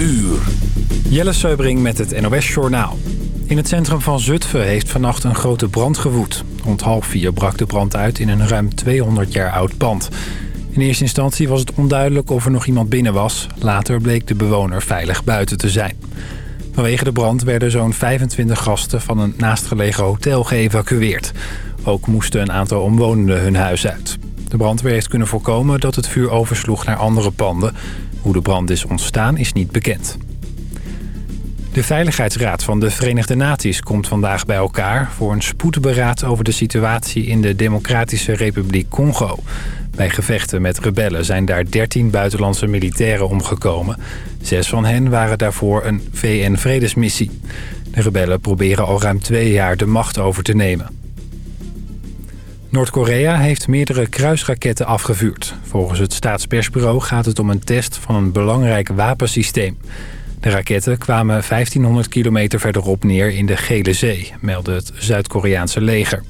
uur. Jelle Seubring met het NOS Journaal. In het centrum van Zutphen heeft vannacht een grote brand gewoed. Rond half vier brak de brand uit in een ruim 200 jaar oud pand. In eerste instantie was het onduidelijk of er nog iemand binnen was. Later bleek de bewoner veilig buiten te zijn. Vanwege de brand werden zo'n 25 gasten van een naastgelegen hotel geëvacueerd. Ook moesten een aantal omwonenden hun huis uit. De brandweer heeft kunnen voorkomen dat het vuur oversloeg naar andere panden. Hoe de brand is ontstaan is niet bekend. De Veiligheidsraad van de Verenigde Naties komt vandaag bij elkaar... voor een spoedberaad over de situatie in de Democratische Republiek Congo. Bij gevechten met rebellen zijn daar 13 buitenlandse militairen omgekomen. Zes van hen waren daarvoor een VN-vredesmissie. De rebellen proberen al ruim twee jaar de macht over te nemen. Noord-Korea heeft meerdere kruisraketten afgevuurd. Volgens het staatspersbureau gaat het om een test van een belangrijk wapensysteem. De raketten kwamen 1500 kilometer verderop neer in de Gele Zee, meldde het Zuid-Koreaanse leger.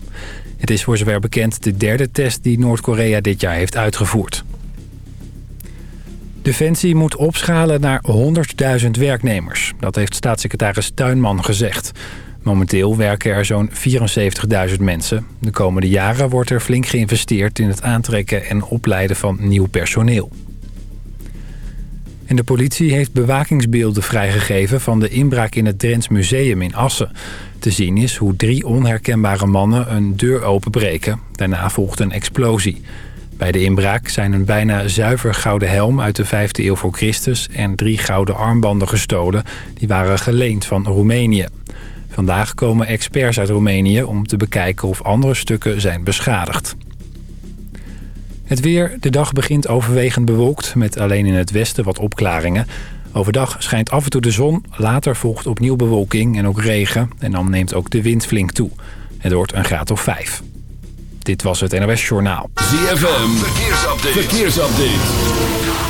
Het is voor zover bekend de derde test die Noord-Korea dit jaar heeft uitgevoerd. Defensie moet opschalen naar 100.000 werknemers. Dat heeft staatssecretaris Tuinman gezegd. Momenteel werken er zo'n 74.000 mensen. De komende jaren wordt er flink geïnvesteerd in het aantrekken en opleiden van nieuw personeel. En de politie heeft bewakingsbeelden vrijgegeven van de inbraak in het Drents Museum in Assen. Te zien is hoe drie onherkenbare mannen een deur openbreken. Daarna volgt een explosie. Bij de inbraak zijn een bijna zuiver gouden helm uit de 5e eeuw voor Christus... en drie gouden armbanden gestolen. Die waren geleend van Roemenië. Vandaag komen experts uit Roemenië om te bekijken of andere stukken zijn beschadigd. Het weer. De dag begint overwegend bewolkt... met alleen in het westen wat opklaringen. Overdag schijnt af en toe de zon. Later volgt opnieuw bewolking en ook regen. En dan neemt ook de wind flink toe. Het wordt een graad of vijf. Dit was het NOS Journaal. ZFM. Verkeersupdate. Verkeersupdate.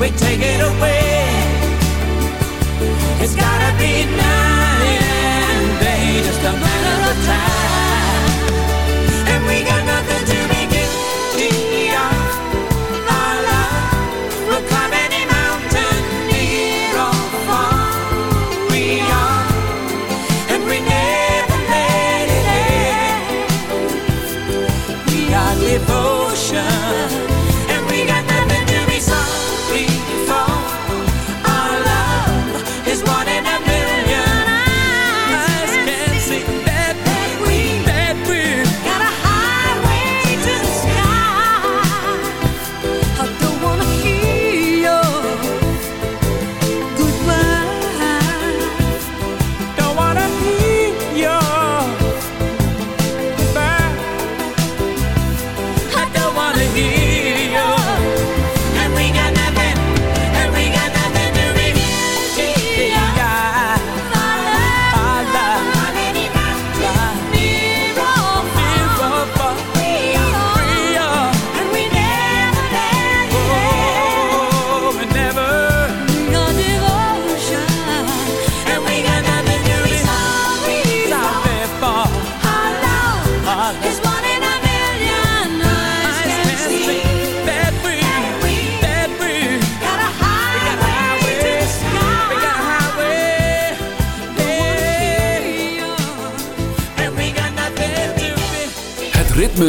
we take it away. It's gotta be night and day, just a matter of time. And we got nothing.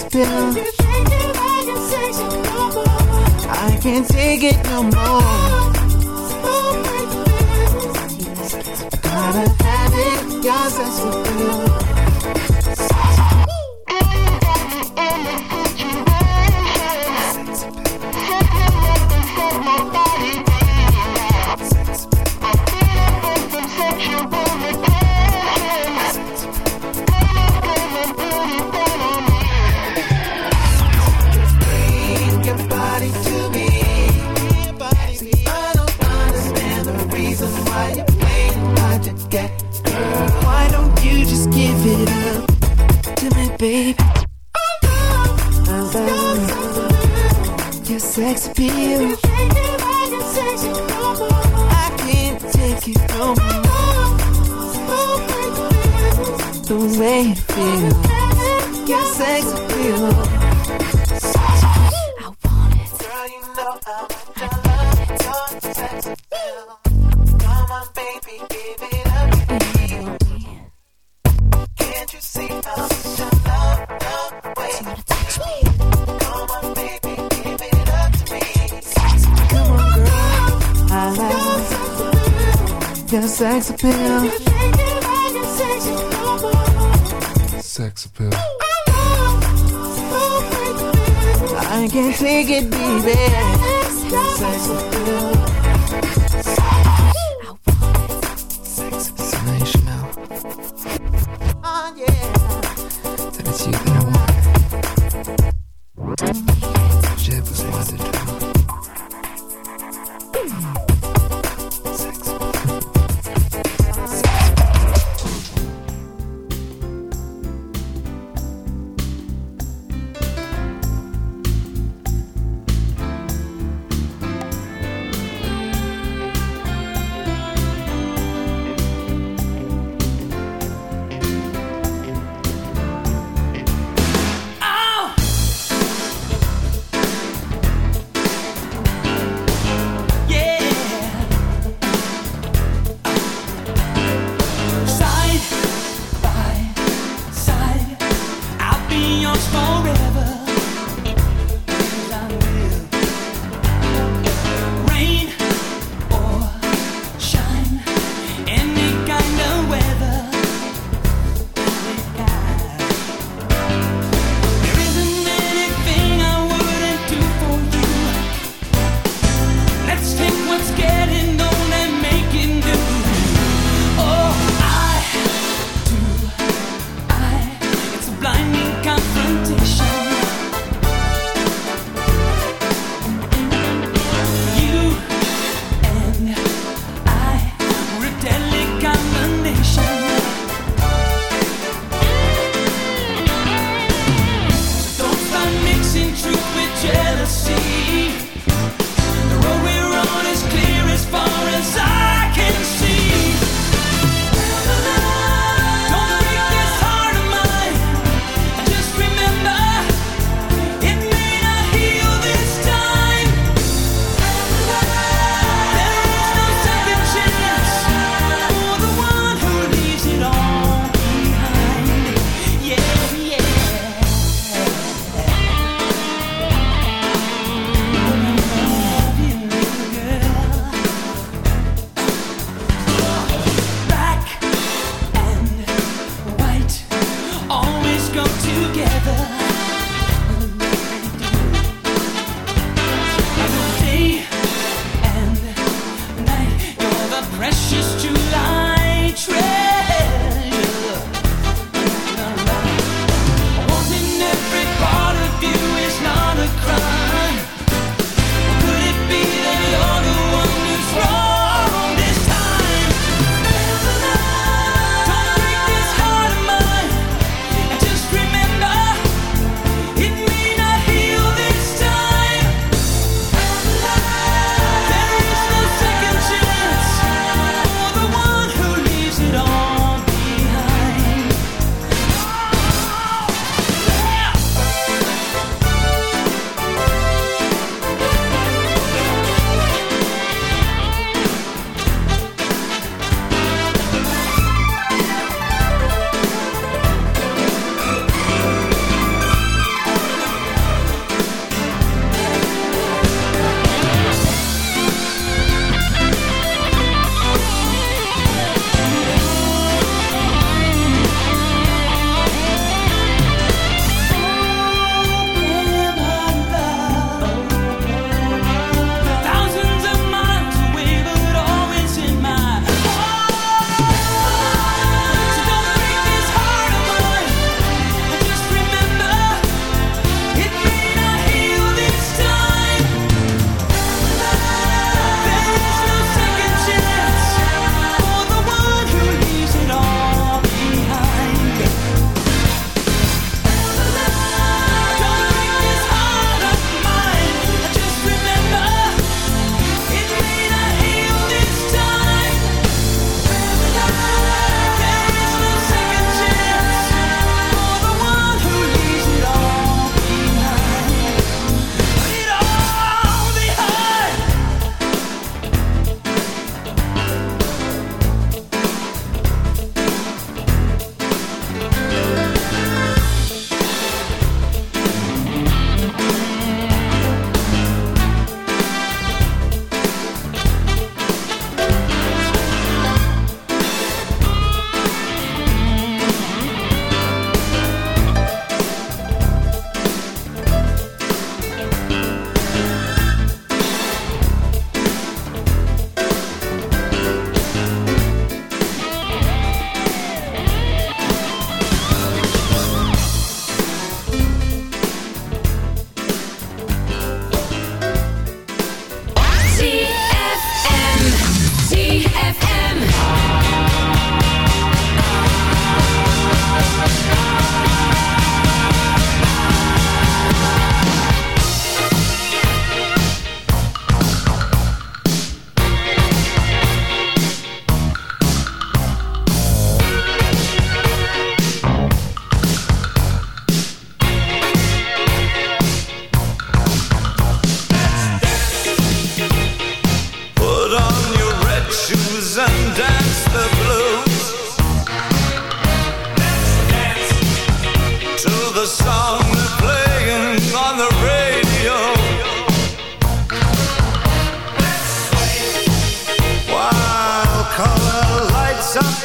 last pill. I can't take it no more.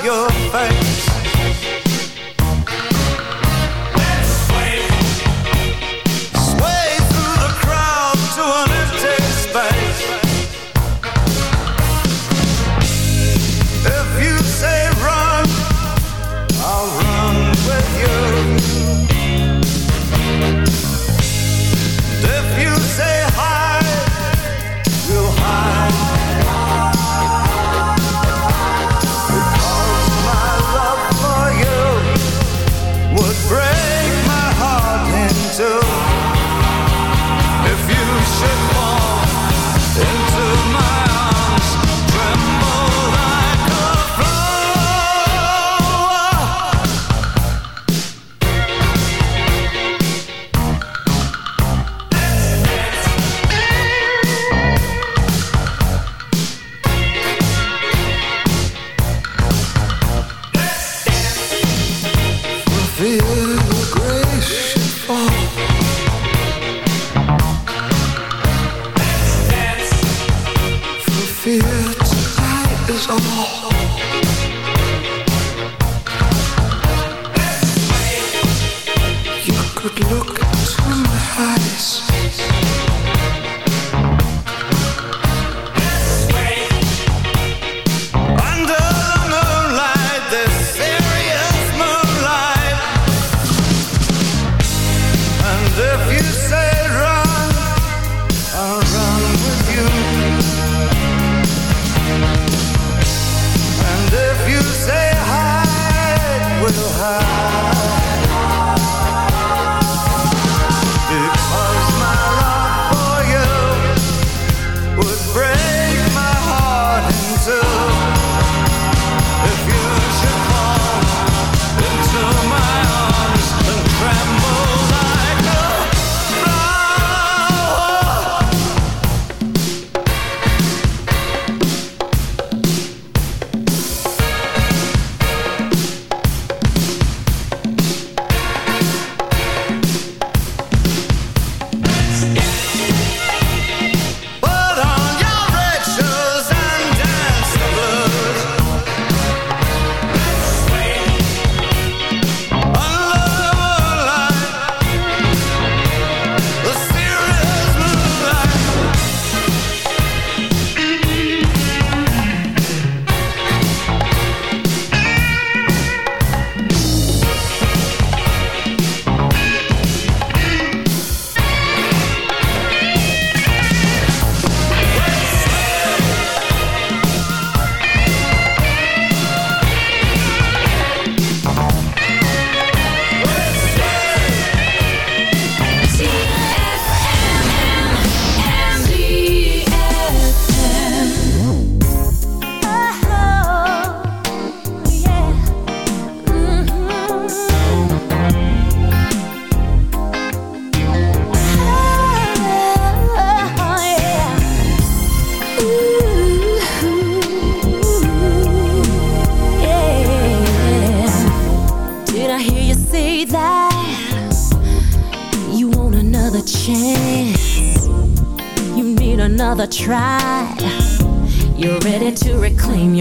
your first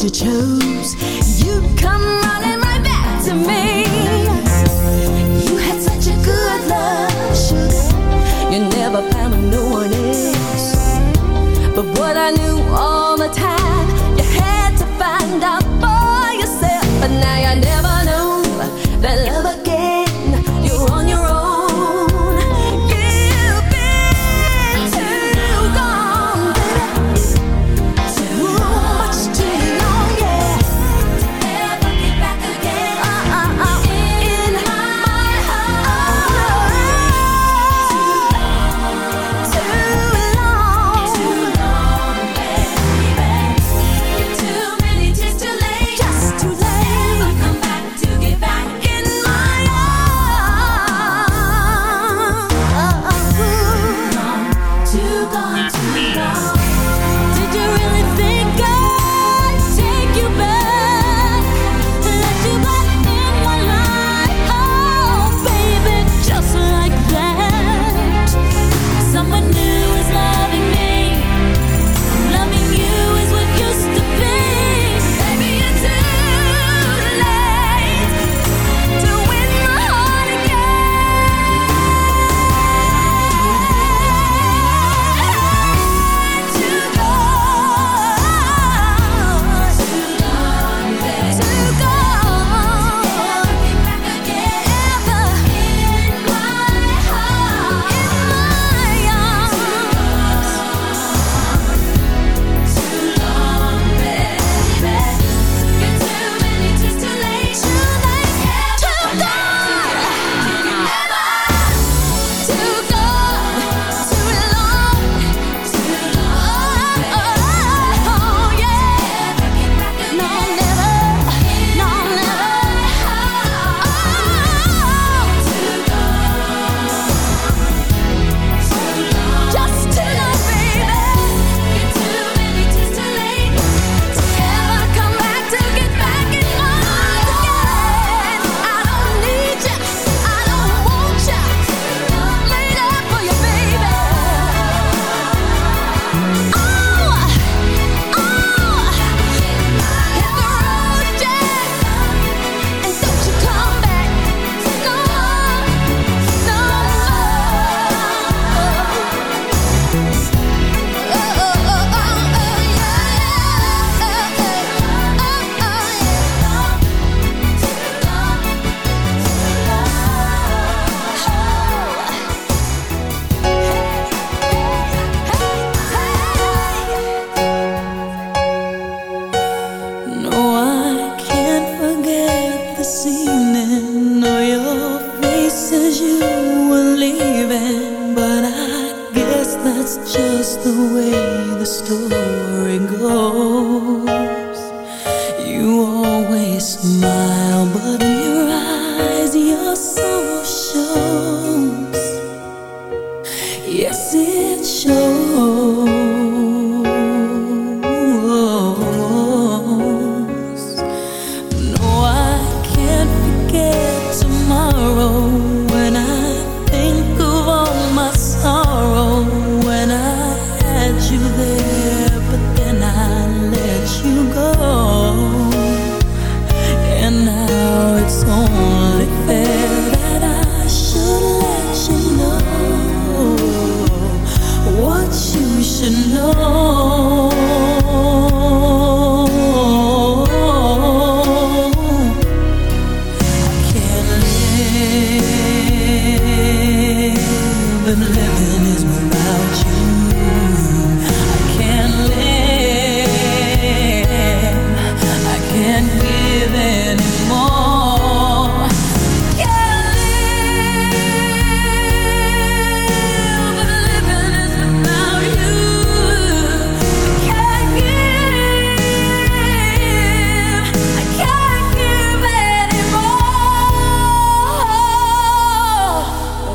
that you chose, You come running right back to me. You had such a good love, sugar. You never found no one else. But what I knew all the time, you had to find out.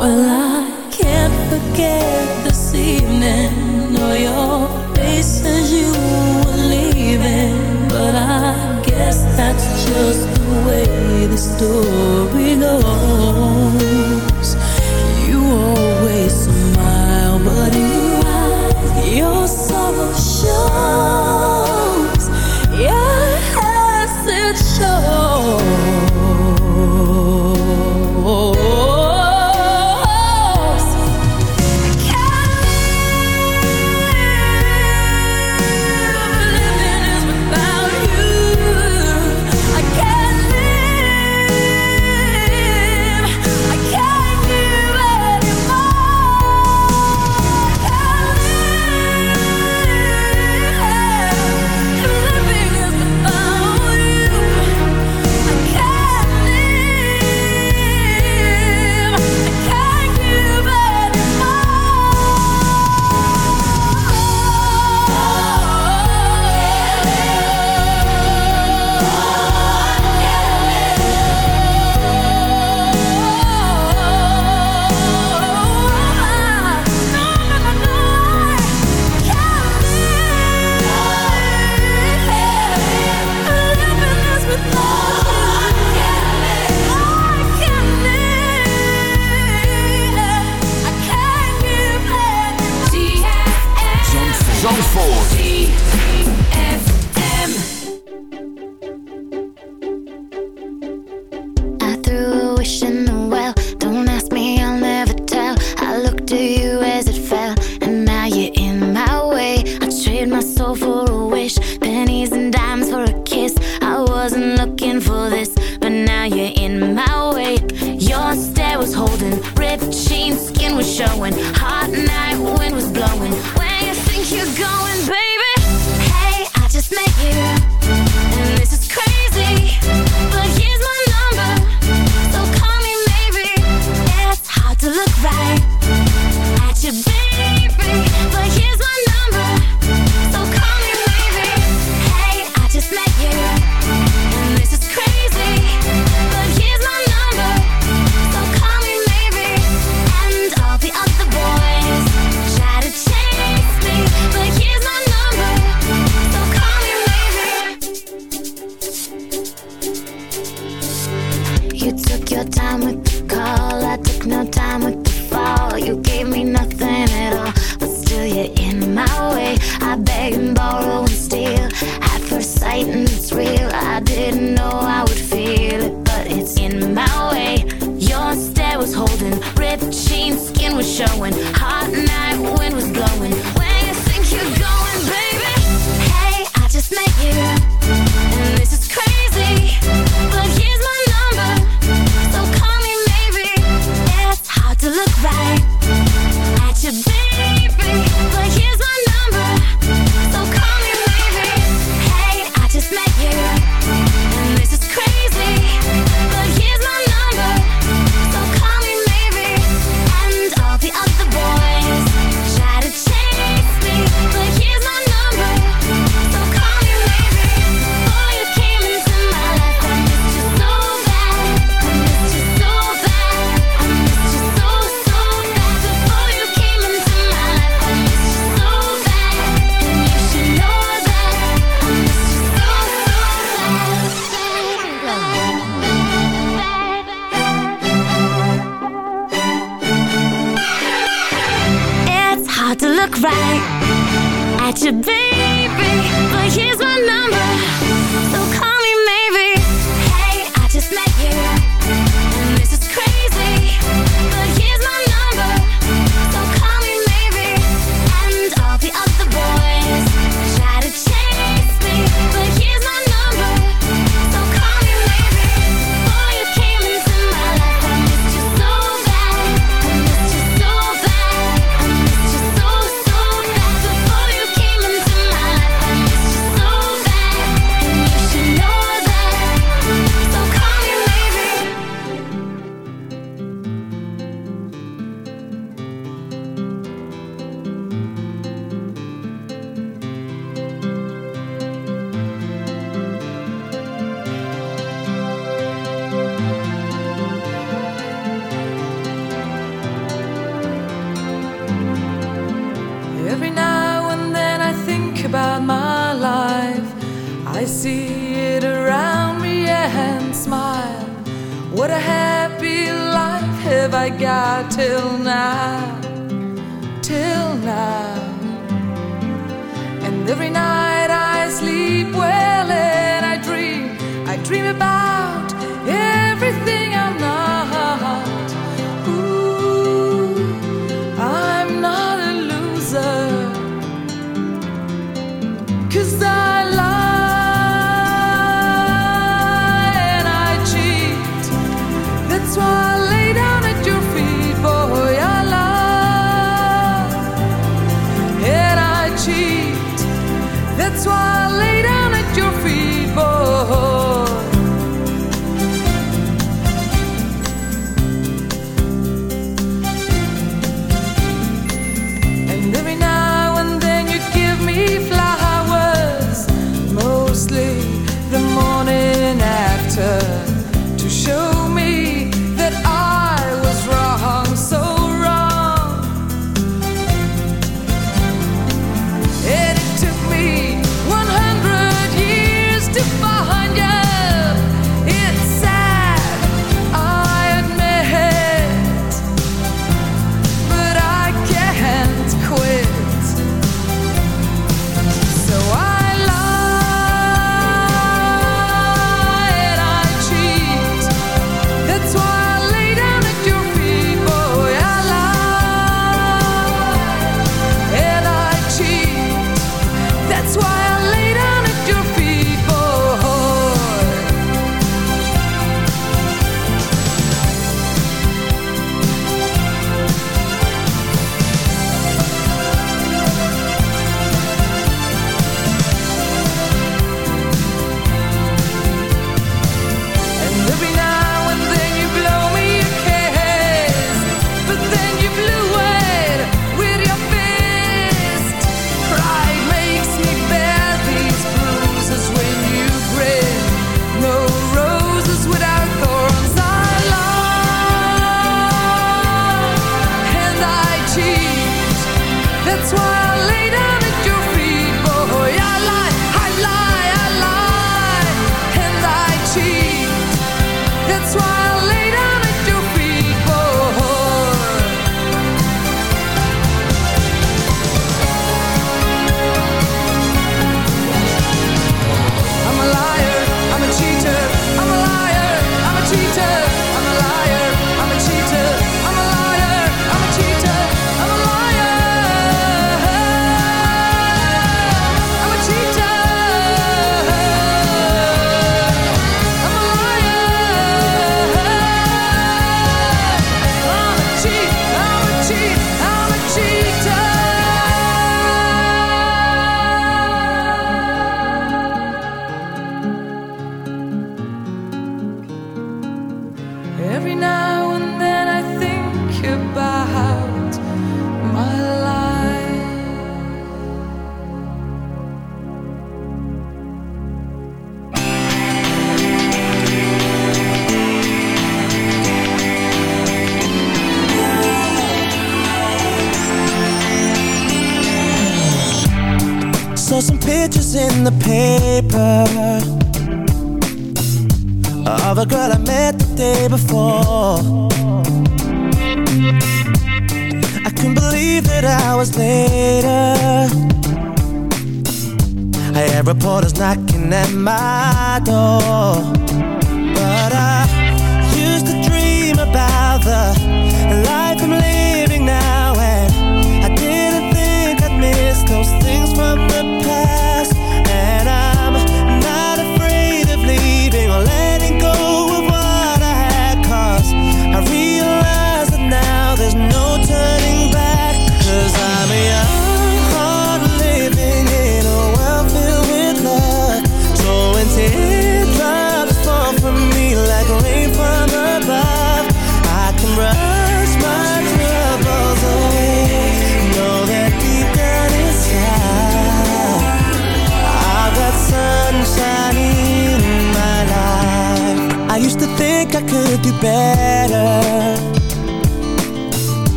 Well, I can't forget this evening. Or your face as you were leaving But I guess that's just the way the story goes. You That's why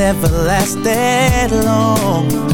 never lasted long.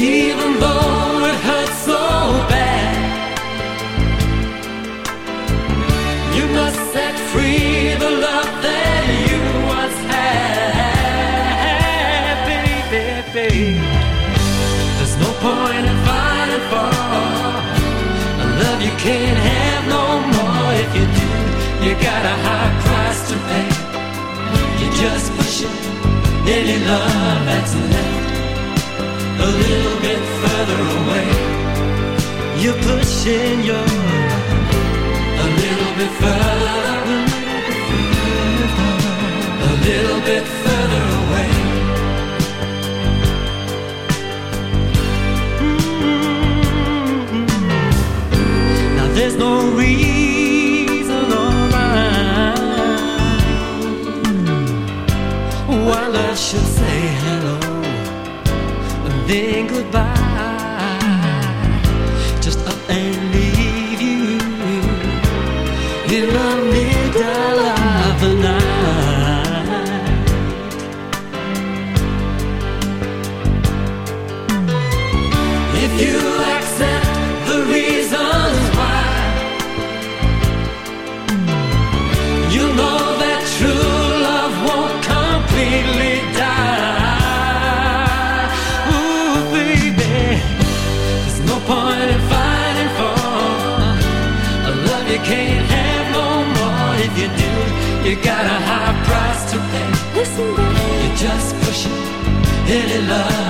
even though it hurts so bad. You must set free the love that you once had, baby. There's no point in fighting for a love you can't have no more. If you do, you got a high price to pay. You're just pushing it, any love that's left a little bit further away. You're pushing your a little bit further, a little bit further away. Mm -hmm. Now there's no reason then goodbye. Any love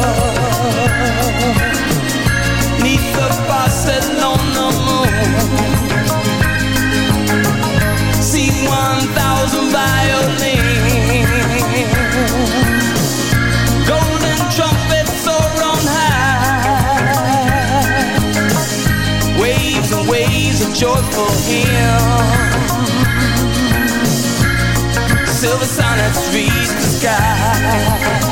short for him. Silver sonnets reach the sky.